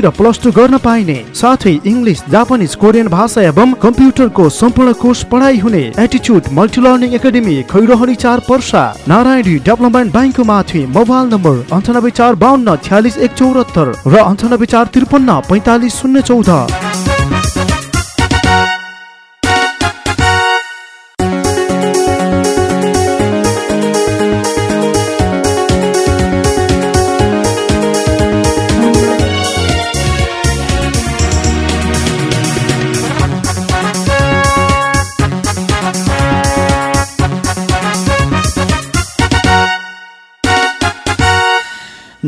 र plus two गर्न पाइने। साथै इङ्ग्लिस जापानिज कोरियन भाषा एवं कम्प्युटरको सम्पूर्ण कोर्स पढाइ हुने एटिच्युड मल्टी लर्निङ एकाडेमी खैरहरी चार पर्सा। नारायणी डेभलपमेन्ट ब्याङ्कको माथि मोबाइल नम्बर अन्ठानब्बे चार बाहन्न छ्यालिस एक चौरात्तर र अन्ठानब्बे चार त्रिपन्न पैँतालिस शून्य चौध।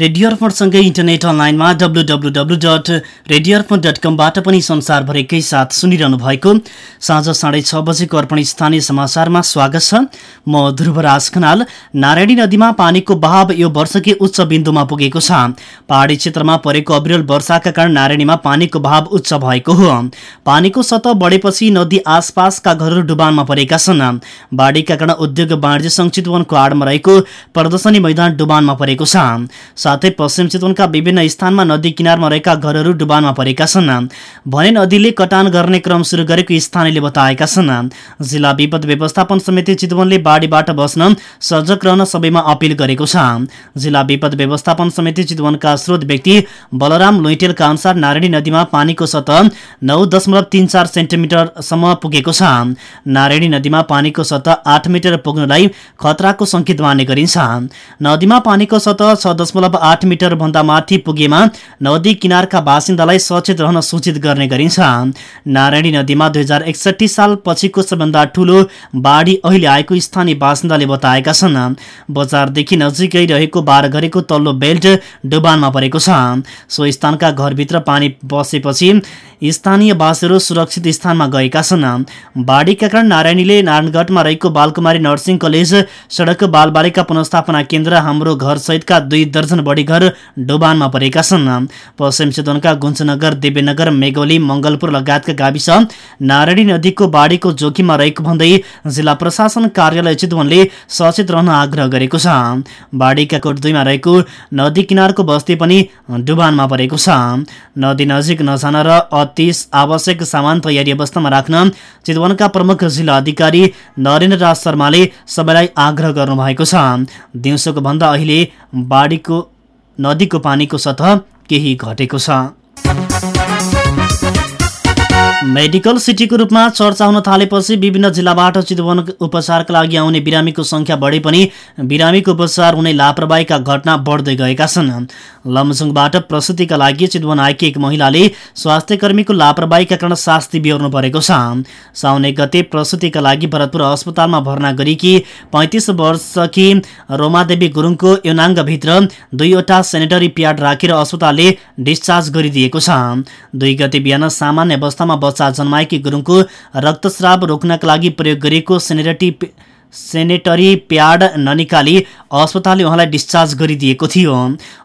रेडियो अर्पणसँगै इन्टरनेट अनलाइनमा W W W dot radio Arpan dot कमबाट पनि संसारभरिकै साथ सुनिरहनु भएको साँझ साढे छ बजेको अर्पण स्थानीय समाचारमा स्वागत छ। म ध्रुवराज खनाल। नारायणी नदीमा पानीको बहाव यो वर्षकै उच्च बिन्दुमा पुगेको छ। पहाडी क्षेत्रमा परेको अविरल वर्षाका कारण नारायणीमा पानीको बहाव उच्च भएको हो। पानीको सतह बढेपछि नदी आसपासका घरहरू डुबानमा परेका छन्। बाढीका कारण उद्योग वाणिज्य सङ्घ चितवनको आडमा रहेको प्रदर्शनी मैदान डुबानमा परेको छ। साथै पश्चिम चितवनका विभिन्न स्थानमा नदी किनारमा रहेका घरहरू डुबानमा परेका छन्। भने नदीले कटान गर्ने क्रम सुरु गरेको स्थानीयले बताएका छन्। जिल्ला विपद व्यवस्थापन समिति चितवनले बाढीबाट बस्न सजग रहन सबैमा अपिल गरेको छ। जिल्ला विपद व्यवस्थापन समिति चितवनका स्रोत व्यक्ति बलराम लुइटेलका अनुसार नारायणी नदीमा पानीको सतह नौ दशमलव तिन चार सेन्टिमिटरसम्म पुगेको छ। नारायणी नदीमा पानीको सतह आठ मिटर पुग्नलाई खतराको सङ्केत मान्ने गरिन्छ। नदीमा पानीको सतह छ दशमलव आठ मिटर भन्दा माथि पुगेमा नदी किनारका बासिन्दालाई सचेत रहन सूचित गर्ने गरिन्छ। नारायणी नदीमा दुई हजार एकसठी साल पछिको सबभन्दा ठूलो बाढी अहिले आएको स्थानीय बासिन्दाले बताएका छन्। बजारदेखि नजिकै रहेको बारघरेको तल्लो बेल्ट डुबानमा परेको छ। सो स्थानका घरभित्र पानी बसेपछि स्थानीय बासहरू सुरक्षित स्थानमा गएका छन्। बाढीका कारण नारायणीले नारायणगढमा रहेको बालकुमारी नर्सिङ कलेज सडक बालबालिका पुनस्थापना केन्द्र हाम्रो घर सहितका दुई दर्जन बढी घर डुबानमा परेका छन्। पश्चिम चितवनका गुन्चनगर देवीनगर मेघोली मङ्गलपुर लगायतका गाविस नारायणी नदीको बाढीको जोखिममा रहेको भन्दै जिल्ला प्रशासन कार्यालय चितवनले सचेत रहन आग्रह गरेको छ। बाढीका कोटदुईमा रहेको नदी किनारको बस्ती पनि डुबानमा परेको छ। नदी नजिक नजान र अति आवश्यक सामान तयारी अवस्थामा राख्न चितवनका प्रमुख जिल्ला अधिकारी नरेन्द्र राज शर्माले सबैलाई आग्रह गर्नुभएको छ। दिउँसोको भन्दा अहिले बाढीको नदीको पानीको सतह केही घटेको छ। मेडिकल सिटीको रूपमा चर्चा हुन थालेपछि विभिन्न जिल्लाबाट चितवन उपचारका लागि आउने बिरामीको संख्या बढे पनि बिरामीको उपचार हुने लापरवाहीका घटना बढ्दै गएका छन्। लमजुङबाट प्रसुतिका लागि चितवन आएकी एक महिलाले स्वास्थ्य कर्मीको लापरवाहीका कारण शास्ति बिहोर्नु परेको छ। साउन गते प्रसुतिका लागि भरतपुर अस्पतालमा भर्ना गरेकी पैँतिस वर्षकी रोमादेवी गुरुङको योनाङ्गभित्र दुईवटा सेनेटरी प्याड राखेर अस्पतालले डिस्चार्ज गरिदिएको छ। दुई गते बिहान सामान्य अवस्थामा बच्चा जन्माएकी गुरुङको रक्तस्राव रोक्नका लागि प्रयोग गरिएको सेनेटरी सेनेटरी प्याड ननिकाली अस्पतालले उहाँलाई डिस्चार्ज गरिदिएको थियो।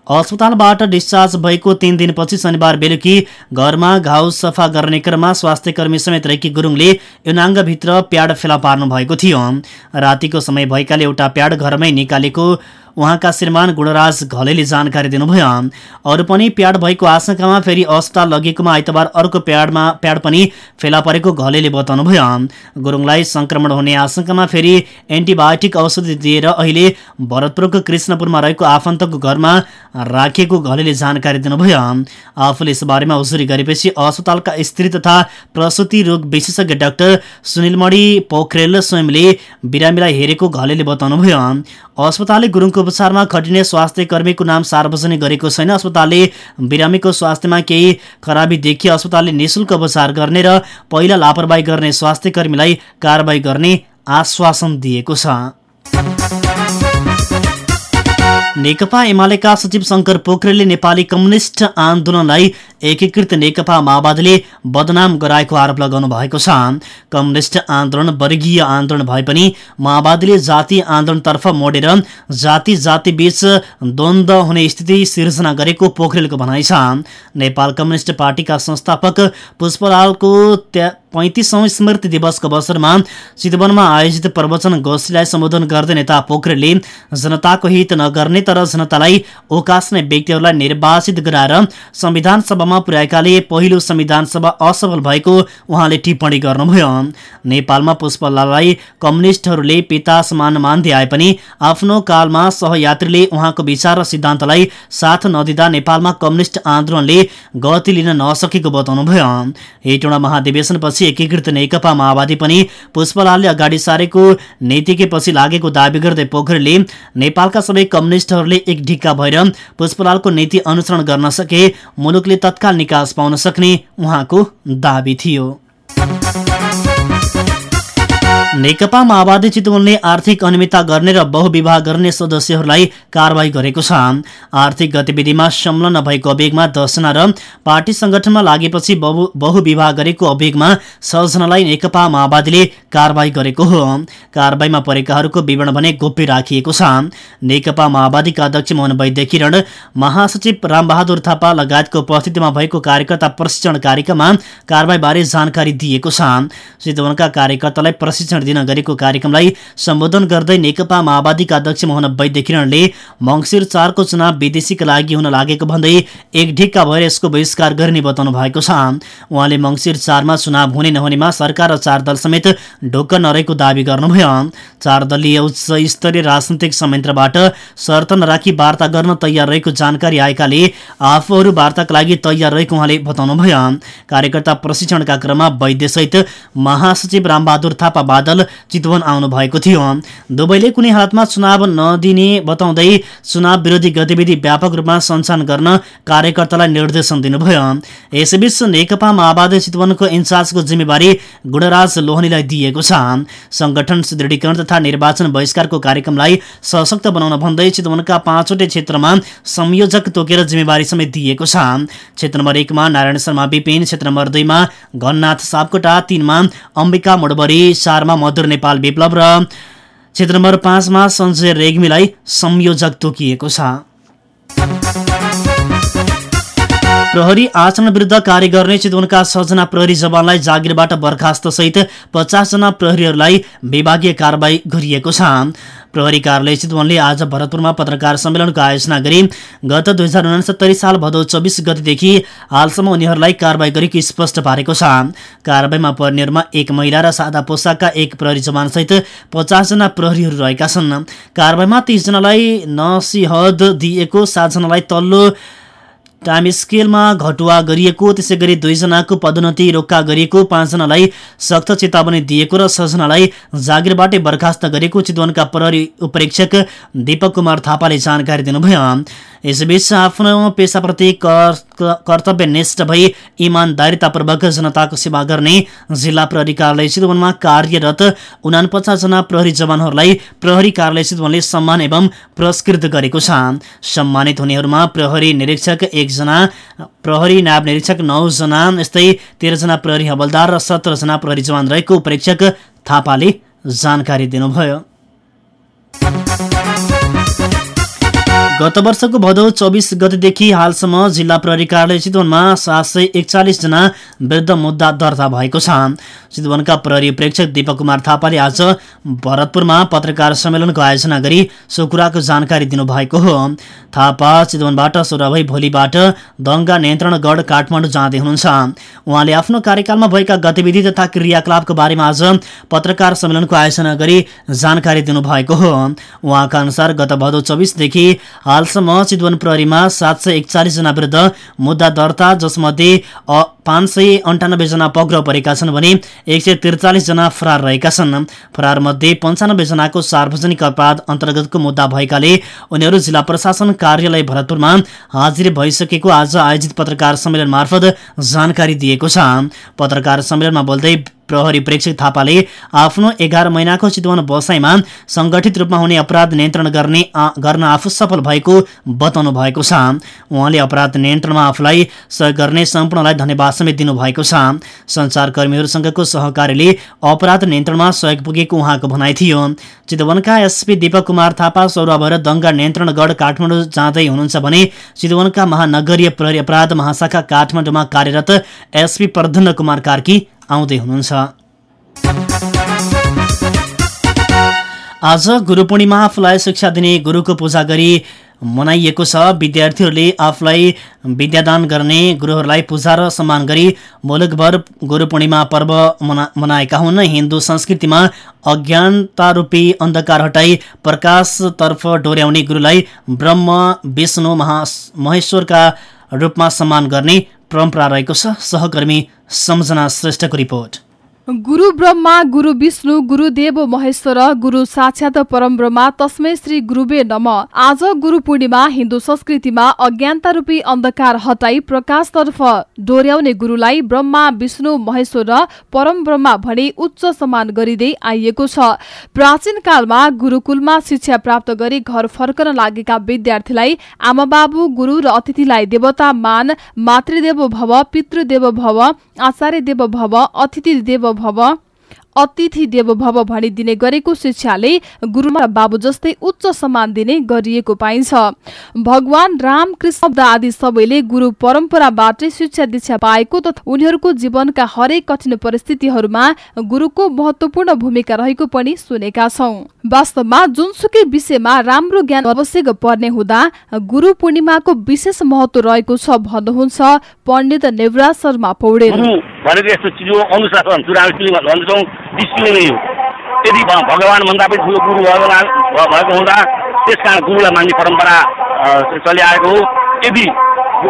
अस्पतालबाट डिस्चार्ज भएको तीन दिनपछि शनिबार बेलुकी घरमा घाउ सफा गर्ने क्रममा स्वास्थ्य कर्मी समेत रहेकी गुरुङले युनाङ्गभित्र प्याड फेला पार्नु भएको थियो। रातिको समय भएकाले एउटा प्याड घरमै निकालेको उहाँका श्रीमान गुणराज घलेले जानकारी दिनुभयो। अरू पनि प्याड भएको आशंकामा फेरि अस्पताल लगेकोमा आइतबार अर्को प्याडमा प्याड पनि फेला परेको घलेले बताउनुभयो। गुरुङलाई संक्रमण हुने आशंकामा फेरि एन्टिबायोटिक औषधि दिएर अहिले भरतपुरको कृष्णपुरमा रहेको आफन्तको घरमा राखिएको घलेले जानकारी दिनुभयो। आफूले यसबारेमा उजुरी गरेपछि अस्पतालका स्त्री तथा प्रसुति रोग विशेषज्ञ डाक्टर सुनिलमणि पोखरेल स्वयंले बिरामीलाई हेरेको घलेले बताउनुभयो। अस्पतालले गुरुङको उपचारमा खटिने स्वास्थ्य कर्मीको नाम सार्वजनिक गरेको छैन। अस्पतालले बिरामीको स्वास्थ्यमा केही खराबी देखिए अस्पतालले निशुल्क उपचार गर्ने र पहिला लापरवाही गर्ने स्वास्थ्य कर्मीलाई कारवाही गर्ने आश्वासन दिएको छ। नेकपा एमालेका सचिव शङ्कर पोखरेलले नेपाली कम्युनिस्ट आन्दोलनलाई एकीकृत नेकपा माओवादीले बदनाम गराएको आरोप लगाउनु भएको छ। कम्युनिस्ट आन्दोलन वर्गीय आन्दोलन भए पनि माओवादीले जातीय आन्दोलनतर्फ मोडेर जाति जाति बीच द्वन्द हुने स्थिति सिर्जना गरेको पोखरेलको भनाइ छ। नेपाल कम्युनिस्ट पार्टीका संस्थापक पुष्पलालको पैँतिसौँ स्मृति दिवसको अवसरमा चितवनमा आयोजित प्रवचन गोष्ठीलाई सम्बोधन गर्दै नेता पोखरेलले जनताको हित नगर्ने तर जनतालाई ओकास्ने व्यक्तिहरूलाई निर्वाचित गराएर संविधान सभामा पुर्याएकाले पहिलो संविधान सभा असफल भएको उहाँले टिप्पणी गर्नुभयो। नेपालमा पुष्पलाललाई कम्युनिस्टहरूले पिता समान मान्दै आए पनि आफ्नो कालमा सहयात्रीले उहाँको विचार र सिद्धान्तलाई साथ नदिँदा नेपालमा कम्युनिस्ट आन्दोलनले गति लिन नसकेको बताउनुभयो। हेटौँडा महाधिवेशनपछि एकीकृत नेकपा माओवादी पनि पुष्पलालले अगाडि सारेको नीतिकै लागेको दावी गर्दै पोखरेलले नेपालका सबै कम्युनिस्टहरूले एक ढिक्का भएर पुष्पलालको नीति अनुसरण गर्न सके मुलुकले तत्काल निकास पाउन सक्ने उहाँको दावी थियो। नेकपा माओवादी चितवनले आर्थिक अनियमितता गर्ने र बहुविवाह गर्ने सदस्यहरूलाई कारवाही गरेको छ। आर्थिक गतिविधिमा संलग्न भएको अभियोगमा दसजना र पार्टी संगठनमा लागेपछि बहुविवाह गरेको अभियोगमा छजनालाई नेकपा माओवादीले कारवाही गरेको हो। कारवाहीमा परेकाहरूको विवरण भने गोप्य राखिएको छ। नेकपा माओवादीका अध्यक्ष मोहन वैद्य किरण महासचिव रामबहादुर थापा लगायतको उपस्थितिमा भएको कार्यकर्ता प्रशिक्षण कार्यक्रममा कारवाहीबारे जानकारी दिएको छ। चितवनका कार्यकर्तालाई प्रशिक्षण दिन गरेको कार्यक्रमलाई सम्बोधन गर्दै नेकपा माओवादीका अध्यक्ष मोहन वैद्य किरणले मङ्सिर चारको चुनाव विदेशीका लागि हुन लागेको भन्दै एक ढिक्का भएर यसको बहिष्कार गर्ने बताउनु भएको छ। उहाँले मङ्सिर चारमा चुनाव हुने नहुनेमा सरकार र चार दल समेत ढोक्क नरहेको दावी गर्नुभयो। चार दलीय उच्च स्तरीय राजनैतिक संयन्त्रबाट शर्त नराखी वार्ता गर्न तयार रहेको जानकारी आएकाले आफूहरू वार्ताका लागि तयार रहेको उहाँले बताउनुभयो। कार्यकर्ता प्रशिक्षणका क्रममा वैद्यसहित महासचिव रामबहादुर थापा बादल चितवन आउनु भएको थियो। दुवैले कुनै हालतमा चुनाव नदिने बताउँदै चुनाव विरोधी गतिविधि व्यापक रूपमा सञ्चालन गर्न कार्यकर्तालाई निर्देशन दिनुभयो। यसैबीच नेकपा माओवादी चितवनको इन्चार्जको जिम्मेवारी गुणराज लोहनीलाई दिएको छ। संगठन सुदृढीकरण तथा निर्वाचन बहिष्कारको कार्यक्रमलाई सशक्त बनाउन भन्दै चितवनका पाँचवटै क्षेत्रमा संयोजक तोकेर जिम्मेवारी समेत दिएको छ। क्षेत्र नम्बर एकमा नारायण शर्मा विपिन। क्षेत्र नम्बर दुईमा घननाथ सापकोटा। तीनमा अम्बिका मोडबरी। चारमा मधुर नेपाल विप्लव र क्षेत्र नम्बर पाँचमा सञ्जय रेग्मीलाई संयोजक तोकिएको छ। प्रहरी आचरण विरुद्ध कार्य गर्ने चितवनका छजना प्रहरी जवानलाई जागिरबाट बर्खास्त सहित पचासजना प्रहरीहरूलाई विभागीय कारवाही गरिएको छ। प्रहरी कार्यालय चितवनले आज भरतपुरमा पत्रकार सम्मेलनको आयोजना गरी गत दुई हजार उनासत्तरी साल भदौ चौबिस गतिदेखि हालसम्म उनीहरूलाई कारवाही गरेको स्पष्ट पारेको छ। कारवाहीमा पर्नेहरूमा एक महिला र सादा पोसाकका एक प्रहरी जवानसहित पचासजना प्रहरीहरू रहेका छन्। कारवाहीमा तीसजनालाई नसिहद दिएको सातजनालाई तल्लो टाइम स्केलमा घटुवा गरिएको त्यसै गरी दुईजनाको पदोन्नति रोक्का गरिएको पाँचजनालाई सक्त चेतावनी दिएको र छजनालाई जागिरबाटै बर्खास्त गरेको चितवनका प्रहरी उपरीक्षक दीपक कुमार थापाले जानकारी दिनुभयो। यसबीच आफ्नो पेसाप्रति कर्तव्यनिष्ठ भई इमान्दारितापूर्वक जनताको सेवा गर्ने जिल्ला प्रहरी कार्यालय चितवनमा कार्यरत उनापचासजना प्रहरी जवानहरूलाई प्रहरी कार्यालय चितवनले सम्मान एवं पुरस्कृत गरेको छ। सम्मानित हुनेहरूमा प्रहरी निरीक्षक एकजना प्रहरी नायब निरीक्षक नौजना यस्तै तेह्रजना प्रहरी हवलदार र सत्रजना प्रहरी जवान रहेको परीक्षक थापाले जानकारी दिनुभयो। गत वर्षको भदौ चौबिस गतिदेखि हालसम्म जिल्ला प्रहरी कार्यालय चितवनमा सात सय एकचालिसजना विरुद्ध मुद्दा दर्ता भएको छ। चितवनका प्रहरी प्रेक्षक दीपक कुमार थापाले आज भरतपुरमा पत्रकार सम्मेलनको आयोजना गरी सो कुराको जानकारी दिनुभएको हो। थापा चितवनबाट सोह्र भोलिबाट दङ्गा नियन्त्रण गढ काठमाडौँ जाँदै हुनुहुन्छ। उहाँले आफ्नो कार्यकालमा भएका गतिविधि तथा क्रियाकलापको बारेमा आज पत्रकार सम्मेलनको आयोजना गरी जानकारी दिनुभएको हो। उहाँका अनुसार गत भदौ चौबिसदेखि हालसम्म चितवन प्रहरीमा सात सय एकचालिसजना विरुद्ध मुद्दा दर्ता जसमध्ये पाँच सय अन्ठानब्बेजना पक्राउ परेका छन् भने एक सय त्रिचालिसजना फरार रहेका छन्। फरार मध्ये पन्चानब्बेजनाको सार्वजनिक अपराध अन्तर्गतको मुद्दा भएकाले उनीहरू जिल्ला प्रशासन कार्यालय भरतपुरमा हाजिर भइसकेको आज आयोजित पत्रकार सम्मेलन मार्फत जानकारी दिएको छ। पत्रकार सम्मेलनमा बोल्दै प्रहरी प्रेक्षक थापाले आफ्नो एघार महिनाको चितवन बसाइमा संगठित रूपमा हुने अपराध नियन्त्रण गर्ने गर्न आफू सफल भएको बताउनु भएको छ। उहाँले अपराध नियन्त्रणमा आफूलाई सहयोग गर्ने सम्पूर्णलाई धन्यवाद समेत दिनुभएको छ। संचारकर्मीहरूसँगको सहकारीले अपराध नियन्त्रणमा सहयोग पुगेको उहाँको भनाइ थियो। चितवनका एसपी दीपक कुमार थापा सौरा भएर दङ्गा नियन्त्रण गढ काठमाडौँ जाँदै हुनुहुन्छ भने चितवनका महानगरीय प्रहरी अपराध महाशाखा काठमाडौँमा कार्यरत एसपी प्रधन्न कुमार कार्की आउँदै हुनुहुन्छ। आज गुरु पूर्णिमा आफूलाई शिक्षा दिने गुरुको पूजा गरी मनाइएको छ। विद्यार्थीहरूले आफूलाई विद्यादान गर्ने गुरुहरूलाई पूजा र सम्मान गरी मुलुकभर गुरु पूर्णिमा पर्व मना मनाएका हुन्। हिन्दू संस्कृतिमा अज्ञानता रूपी अन्धकार हटाई प्रकाशतर्फ डोर्याउने गुरुलाई ब्रह्म विष्णु महा महेश्वरका रूपमा सम्मान गर्ने परम्परा रहेको छ। सहकर्मी सम्झना श्रेष्ठको रिपोर्ट। गुरु ब्रह्मा गुरु विष्णु गुरुदेव महेश्वर गुरु साक्षात परम ब्रह्मा तस्मै श्री गुरुबे नम। आज गुरु पूर्णिमा हिन्दू संस्कृतिमा अज्ञानता रूपी अन्धकार हटाई प्रकाशतर्फ डोर्याउने गुरुलाई ब्रह्मा विष्णु महेश्वर र परम ब्रह्मा भनी उच्च सम्मान गरिँदै आइएको छ। प्राचीन कालमा गुरुकुलमा शिक्षा प्राप्त गरी घर फर्कन लागेका विद्यार्थीलाई आमा बाबु गुरु र अतिथिलाई देवता मान मातृदेव भव पितृदेव भव आचार्य देव भव अतिथि देव भव अतिथि देव भव भनिदिने गरेको शिक्षाले गुरुमा बाबु जस्तै उच्च सम्मान दिने गरिएको पाइन्छ। भगवान राम कृष्ण आदि सबैले गुरु परम्पराबाटै शिक्षा दीक्षा पाएको तथा उनीहरूको जीवनका हरेक कठिन परिस्थितिहरूमा गुरुको महत्वपूर्ण भूमिका रहेको पनि सुनेका छौं। वास्तवमा जुनसुकै विषयमा राम्रो ज्ञान आवश्यक पर्ने हुँदा गुरु पूर्णिमाको विशेष महत्व रहेको छ भन्नुहुन्छ पण्डित नेवराज शर्मा पौडेल। चिज हो यदि भगवान्भन्दा पनि ठुलो गुरु भएको भएको हुँदा त्यस कारण गुरुलाई मान्ने परम्परा चलिआएको हो। यदि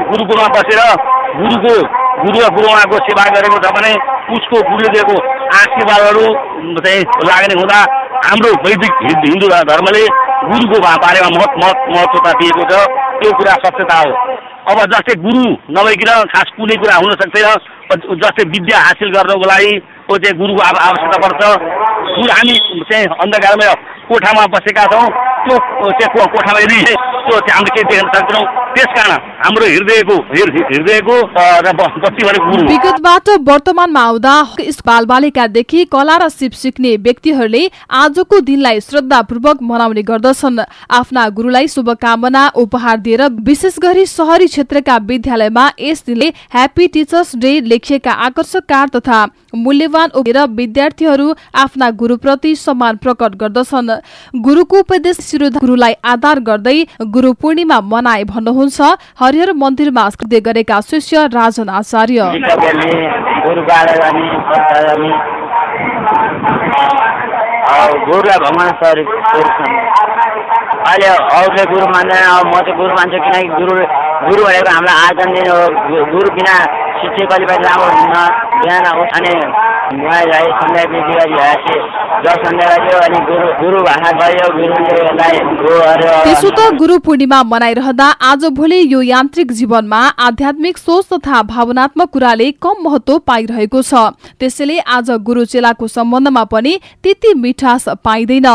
गुरुकुलमा बसेर गुरुको गुरु र गुरुमाको सेवा गरेको छ भने उसको गुरुले दिएको आशीर्वादहरू चाहिँ लाग्ने हुँदा हाम्रो वैदिक हिन्दू धर्मले गुरुको बारेमा महत् महत्वता दिएको छ। त्यो कुरा सत्यता हो। अब जस्तै गुरु नभइकन खास कुनै कुरा हुन सक्दैन जस्तै विद्या हासिल गर्नको लागि चाहिँ गुरुको आवश्यकता पर्छ। गुरु हामी चाहिँ अन्धकारमा कोठामा बसेका छौँ। त्यो त्यो कोठामा यदि चाहिँ हामीले केही देख्न सक्दैनौँ त्यस कारण हाम्रो हृदयको हृदयको बत्ती भनेको गुरु विगतबाट वर्तमानमा आउँदा बाल बालिकादेखि कला र सिप सिक्ने व्यक्तिहरूले आजको दिनलाई श्रद्धापूर्वक मनाउने गर्दछन्। आफ्ना गुरुलाई शुभकामना उपहार दिएर विशेष गरी शहरी क्षेत्रका विद्यालयमा यस दिनले ह्याप्पी टिचर्स डे लेखिएका आकर्षक कार्ड तथा मूल्यवान उभिएर विद्यार्थीहरू आफ्ना गुरुप्रति सम्मान प्रकट गर्दछन्। गुरुको उपदेश गुरुलाई आधार गर्दै गुरु पूर्णिमा मनाए भन्नुहुन्छ हरिहर मन्दिरमा गरेका शिष्य राजन आचार्य। अहिले अरूले गुरु मान्दैन अब म चाहिँ गुरु मान्छु किनकि गुरु गुरु भनेको हामीलाई आर्जन दिने हो। गुरु बिना शिक्षा कहिले पनि राम्रो हुन्न बिहान अनि नुहाइलाई सन्ध्या विधि गरिरहेपछि जब सन्ध्या गर्यो अनि गुरु गुरु भाषा गयो गुरुले त्यसो त गुरु पूर्णिमा मनाइरहँदा आज भोलि यो यान्त्रिक जीवनमा आध्यात्मिक सोच तथा भावनात्मक कुराले कम महत्व पाइरहेको छ। त्यसैले आज गुरु चेलाको सम्बन्धमा पनि त्यति मिठास पाइँदैन।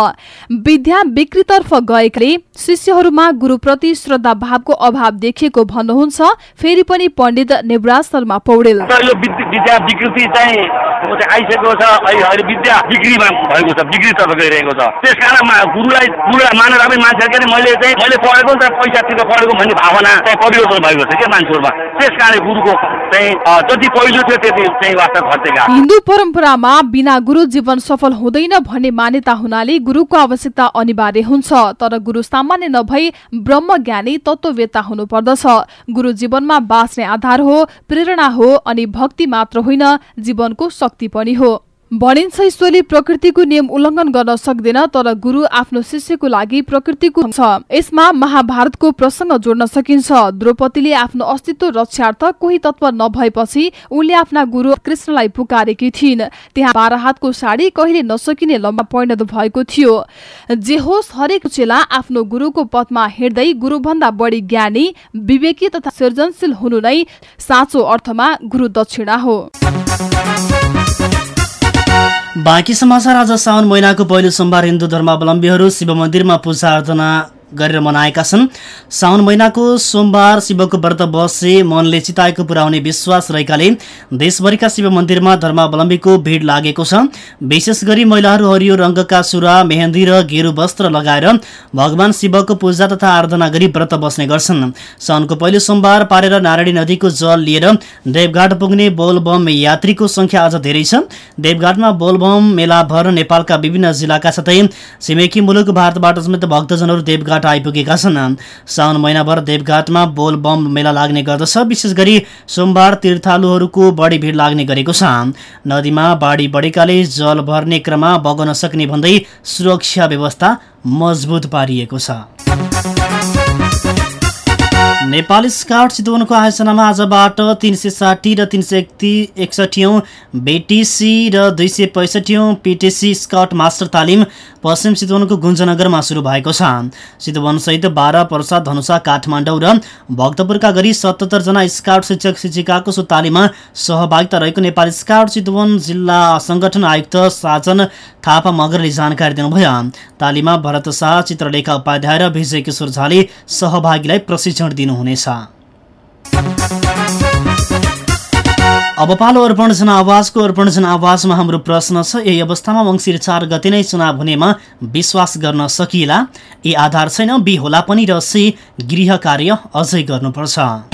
विद्या बिक्रीतर्फ गएकाले शिष्यहरूमा गुरुप्रति श्रद्धा भावको अभाव देखिएको भन्नुहुन्छ फेरि पनि पण्डित नेवराज शर्मा। पौडेल विद्या विकृति चाहिँ आइसकेको छ अहिले विद्या बिक्रीमा भएको छ बिक्रीतर्फ गइरहेको छ। त्यस कारण गुरुलाई गुरुलाई मानेर पनि मान्छेहरूले मैले चाहिँ मैले पढेको नि त पैसा तिरेर पढेको भन्ने भावना चाहिँ परिवर्तन भएको छ क्या मान्छेहरूमा। त्यस कारण गुरुको चाहिँ जति पहिलो थियो त्यति चाहिँ वास्तव घटेका। हिन्दू परम्परामा बिना गुरु जीवन सफल हुँदैन भन्ने मान्यता हुनाले गुरुको आवश्यकता अनिवार्य हुन्छ। तर गुरु सामान्य नभई ब्रह्म ज्ञानी तत्ववेत्ता हुनु पर्दछ गुरु जीवनमा बाँच्ने आधार हो प्रेरणा हो अनि भक्ति मात्र होइन जीवनको शक्ति पनि हो। भनिन्छ ईश्वरले प्रकृतिको नियम उल्लङ्घन गर्न सक्दैन तर गुरु आफ्नो शिष्यको लागि प्रकृतिको छ यसमा महाभारतको प्रसङ्ग जोड्न सकिन्छ। द्रौपदीले आफ्नो अस्तित्व रक्षार्थ कोही तत्व नभएपछि उनले आफ्ना गुरु कृष्णलाई पुकारेकी थिइन्। त्यहाँ बाह्र हातको साडी कहिले नसकिने लम्बा परिणत भएको थियो। जे होस् हरेक चेला आफ्नो गुरुको पथमा हिँड्दै गुरुभन्दा बढी ज्ञानी विवेकी तथा सृजनशील हुनु नै साँचो अर्थमा गुरु दक्षिणा हो। बाँकी समाचार आज साउन महिनाको पहिलो सोमबार हिन्दू धर्मावलम्बीहरू शिव मन्दिरमा पूजा अर्चना गरेर मनाएका छन्। साउन महिनाको सोमबार शिवको व्रत बसे मनले चिताएको पुर्याउने विश्वास रहेकाले देशभरिका शिव मन्दिरमा धर्मावलम्बीको भिड लागेको छ। विशेष गरी महिलाहरू हरियो रङ्गका सुरा मेहन्दी र गेरु वस्त्र लगाएर भगवान शिवको पूजा तथा आराधना गरी व्रत बस्ने गर्छन्। साउनको पहिलो सोमबार पारेर नारायणी नदीको जल लिएर देवघाट पुग्ने बोलबम यात्रीको संख्या अझ धेरै छ। देवघाटमा बोलबम मेलाभर नेपालका विभिन्न जिल्लाका साथै छिमेकी मुलुक भारतबाट समेत भक्तजनहरू देवघाट आइपुगेका छन्। साउन महिनाभर देवघाटमा बोल बम मेला लाग्ने गर्दछ विशेष गरी सोमबार तीर्थालुहरूको बढी भिड लाग्ने गरेको छ। नदीमा बाढी बढेकाले जल भर्ने क्रममा बगाउन सक्ने भन्दै सुरक्षा व्यवस्था मजबुत पारिएको छ। नेपाली स्काउट चितवनको आयोजनामा आजबाट तिन सय साठी र तिन सय एकसठी बेटिसी र दुई सय पैँसठी पिटिसी स्काउट मास्टर तालिम पश्चिम चितवनको गुन्जनगरमा सुरु भएको छ। चितवनसहित बाह्र पर्सा धनुषा काठमाडौँ र भक्तपुरका गरी सतहत्तरजना स्काउट शिक्षक शिक्षिकाको सो तालिममा सहभागिता रहेको नेपाली स्काउट चितवन जिल्ला सङ्गठन आयुक्त साजन थापा मगरले जानकारी दिनुभयो। तालिममा भरत शाह चित्रलेखा उपाध्याय र विजय किशोर झाले सहभागीलाई प्रशिक्षण दिनुहुनेछ अब पालो अर्पण जनावासको अर्पण जनावासमा हाम्रो प्रश्न छ। यही अवस्थामा मङ्सिर चार गते नै चुनाव हुनेमा विश्वास गर्न सकिएला। ए आधार छैन बी होला पनि र सी गृह कार्य अझै गर्नुपर्छ।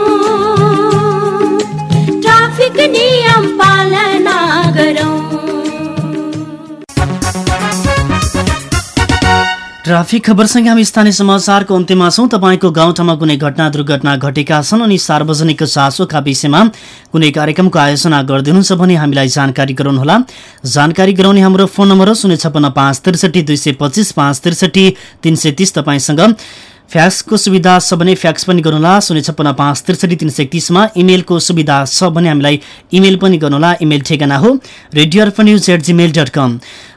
ट्राफिक खबरसँगै हामी स्थानीय समाचारको अन्त्यमा छौँ। तपाईँको गाउँठाउँमा कुनै घटना दुर्घटना घटेका छन् अनि सार्वजनिक चासोका विषयमा कुनै कार्यक्रमको आयोजना गरिदिनुहुन्छ भने हामीलाई जानकारी गराउनुहोला। जानकारी गराउने हाम्रो फोन नम्बर हो शून्य छपन्न पाँच त्रिसठी दुई सय पच्चिस पाँच त्रिसठी तिन सय तिस तपाईँसँग। फ्याक्सको सुविधा छ भने फ्याक्स पनि गर्नुहोला शून्य छप्पन्न पाँच त्रिसठी तिन सय एकतिसमा इमेलको सुविधा छ भने हामीलाई इमेल पनि गर्नुहोला इमेल ठेगाना हो radio at Gmail dot com.